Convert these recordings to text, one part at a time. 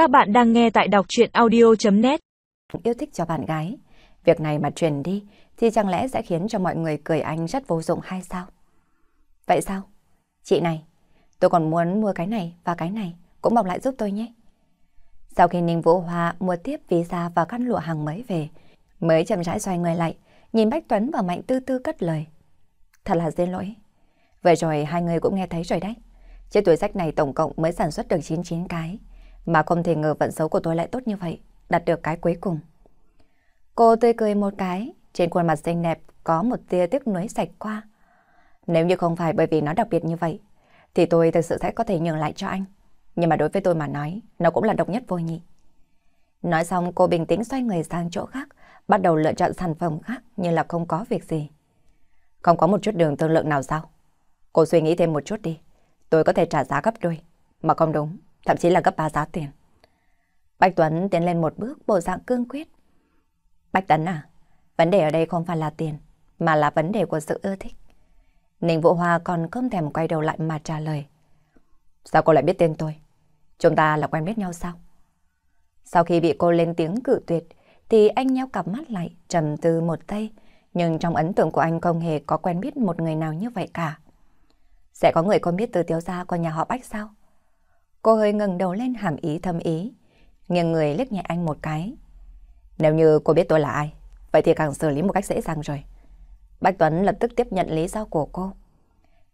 Các bạn đang nghe tại đọc chuyện audio.net Yêu thích cho bạn gái. Việc này mà truyền đi thì chẳng lẽ sẽ khiến cho mọi người cười anh rất vô dụng hay sao? Vậy sao? Chị này, tôi còn muốn mua cái này và cái này, cũng bọc lại giúp tôi nhé. Sau khi Ninh Vũ Hoa mua tiếp visa và khăn lụa hàng mới về, mới chậm rãi xoay người lại, nhìn Bách Tuấn và Mạnh Tư Tư cất lời. Thật là xin lỗi. Vậy rồi hai người cũng nghe thấy rồi đấy. Chiếc túi sách này tổng cộng mới sản xuất được 99 cái, mà không thể ngờ vận số của tôi lại tốt như vậy, đạt được cái cuối cùng. Cô tươi cười một cái, trên khuôn mặt xinh đẹp có một tia tiếc nuối sạch qua. Nếu như không phải bởi vì nó đặc biệt như vậy, thì tôi thực sự sẽ có thể nhường lại cho anh. Nhưng mà đối với tôi mà nói, nó cũng là độc nhất vô nhị. Nói xong cô bình tĩnh xoay người sang chỗ khác, bắt đầu lựa chọn sản phẩm khác như là không có việc gì. Không có một chút đường tương lượng nào sao? Cô suy nghĩ thêm một chút đi. Tôi có thể trả giá gấp đôi. Mà không đúng, thậm chí là gấp ba giá tiền. Bạch Tuấn tiến lên một bước bộ dạng cương quyết. Bạch Tuấn à, vấn đề ở đây không phải là tiền, mà là vấn đề của sự ưa thích. Ninh Vũ Hoa còn không thèm quay đầu lại mà trả lời. Sao cô lại biết tên tôi? Chúng ta là quen biết nhau sao? Sau khi bị cô lên tiếng cự tuyệt, thì anh nheo cặp mắt lại, trầm tư một tay. Nhưng trong ấn tượng của anh không hề có quen biết một người nào như vậy cả. Sẽ có người không biết từ thiếu gia của nhà họ Bách sao? Cô hơi ngừng đầu lên hàm ý thâm ý, nghiêng người liếc nhẹ anh một cái. Nếu như cô biết tôi là ai, vậy thì càng xử lý một cách dễ dàng rồi. Bách Tuấn lập tức tiếp nhận lý do của cô.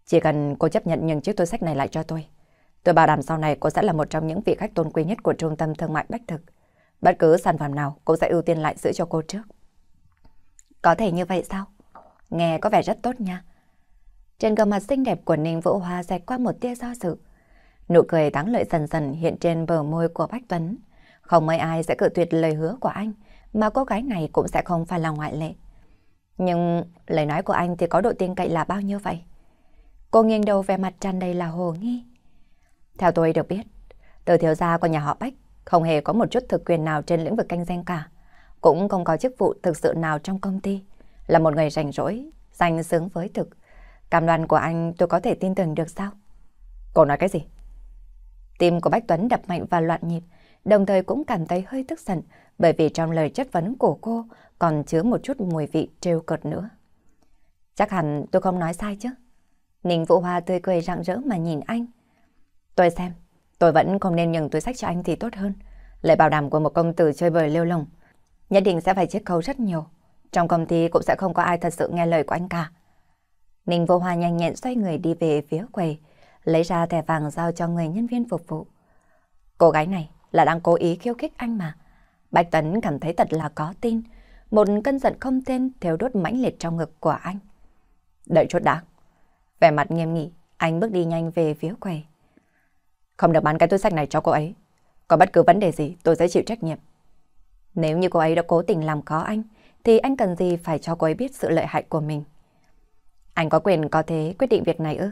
Chỉ cần cô chấp nhận những chiếc túi sách này lại cho tôi. Tôi bảo đảm sau này cô sẽ là một trong những vị khách tôn quý nhất của trung tâm thương mại Bách Thực. Bất cứ sản phẩm nào cũng sẽ ưu tiên lại giữ cho cô trước. Có thể như vậy sao? Nghe có vẻ rất tốt nha. Trên gương mặt xinh đẹp của Ninh Vũ Hoa rạch qua một tia do dự. Nụ cười đáng lợi dần dần hiện trên bờ môi của Bách Tuấn. Không mấy ai sẽ cự tuyệt lời hứa của anh, mà cô gái này cũng sẽ không phải là ngoại lệ. Nhưng lời nói của anh thì có độ tin cậy là bao nhiêu vậy? Cô nghiêng đầu về mặt tràn đầy là hồ nghi. Theo tôi được biết, từ thiếu gia của nhà họ Bách không hề có một chút thực quyền nào trên lĩnh vực canh danh cả. Cũng không có chức vụ thực sự nào trong công ty. Là một người rảnh rỗi, danh xứng với thực. Cam đoan của anh tôi có thể tin tưởng được sao? Cô nói cái gì? Tim của Bách Tuấn đập mạnh và loạn nhịp, đồng thời cũng cảm thấy hơi tức giận bởi vì trong lời chất vấn của cô còn chứa một chút mùi vị trêu cợt nữa. Chắc hẳn tôi không nói sai chứ. Ninh Vũ Hoa tươi cười rạng rỡ mà nhìn anh. Tôi xem, tôi vẫn không nên nhường túi sách cho anh thì tốt hơn. Lời bảo đảm của một công tử chơi bời lêu lồng. Nhất định sẽ phải chết khấu rất nhiều. Trong công ty cũng sẽ không có ai thật sự nghe lời của anh cả. Ninh Vũ Hoa nhanh nhẹn xoay người đi về phía quầy, lấy ra thẻ vàng giao cho người nhân viên phục vụ. Cô gái này là đang cố ý khiêu khích anh mà. Bạch Tấn cảm thấy thật là có tin. Một cơn giận không tên theo đốt mãnh liệt trong ngực của anh. Đợi chút đã. Vẻ mặt nghiêm nghị, anh bước đi nhanh về phía quầy. Không được bán cái túi sách này cho cô ấy. Có bất cứ vấn đề gì tôi sẽ chịu trách nhiệm. Nếu như cô ấy đã cố tình làm khó anh, thì anh cần gì phải cho cô ấy biết sự lợi hại của mình. Anh có quyền có thế quyết định việc này ư?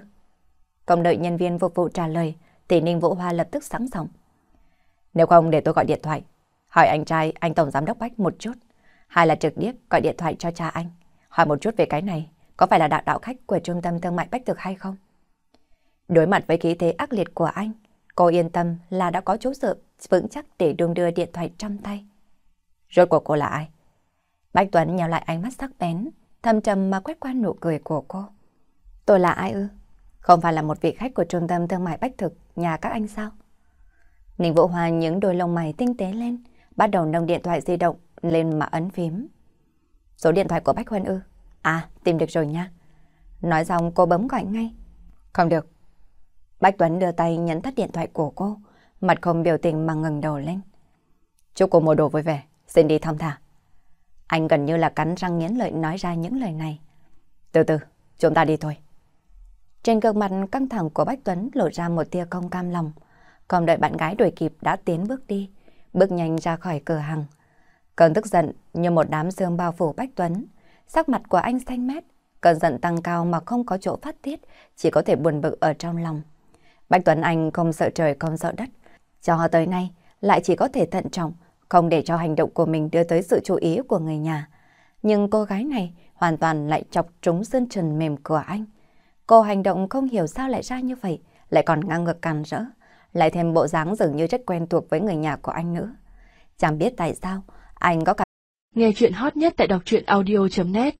Không đợi nhân viên phục vụ trả lời, tỷ Ninh Vũ Hoa lập tức sẵn sàng. Nếu không để tôi gọi điện thoại, hỏi anh trai anh Tổng Giám Đốc Bách một chút, hay là trực tiếp gọi điện thoại cho cha anh, hỏi một chút về cái này, có phải là đạo đạo khách của trung tâm thương mại Bách Thực hay không? Đối mặt với khí thế ác liệt của anh, cô yên tâm là đã có chỗ dựa vững chắc để đung đưa điện thoại trong tay. Rốt cuộc cô là ai? Bách Tuấn nhào lại ánh mắt sắc bén, thâm trầm mà quét qua nụ cười của cô. Tôi là ai ư? Không phải là một vị khách của trung tâm thương mại Bách Thực, nhà các anh sao? Ninh Vũ Hoa những đôi lông mày tinh tế lên, bắt đầu nâng điện thoại di động lên mà ấn phím. Số điện thoại của Bách Huân ư? À, tìm được rồi nha. Nói xong cô bấm gọi ngay. Không được. Bách Tuấn đưa tay nhấn tắt điện thoại của cô, mặt không biểu tình mà ngừng đầu lên. Chúc cô mua đồ vui vẻ, xin đi thong thả. Anh gần như là cắn răng nghiến lợi nói ra những lời này. Từ từ, chúng ta đi thôi. Trên gương mặt căng thẳng của Bách Tuấn lộ ra một tia công cam lòng. Còn đợi bạn gái đuổi kịp đã tiến bước đi, bước nhanh ra khỏi cửa hàng. Cơn tức giận như một đám sương bao phủ Bách Tuấn. Sắc mặt của anh xanh mét, cơn giận tăng cao mà không có chỗ phát tiết, chỉ có thể buồn bực ở trong lòng. Bách Tuấn Anh không sợ trời không sợ đất. Cho tới nay, lại chỉ có thể thận trọng, không để cho hành động của mình đưa tới sự chú ý của người nhà. Nhưng cô gái này hoàn toàn lại chọc trúng sơn trần mềm của anh. Cô hành động không hiểu sao lại ra như vậy, lại còn ngang ngược càn rỡ, lại thêm bộ dáng dường như rất quen thuộc với người nhà của anh nữa. Chẳng biết tại sao, anh có cả... Nghe chuyện hot nhất tại đọc truyện audio.net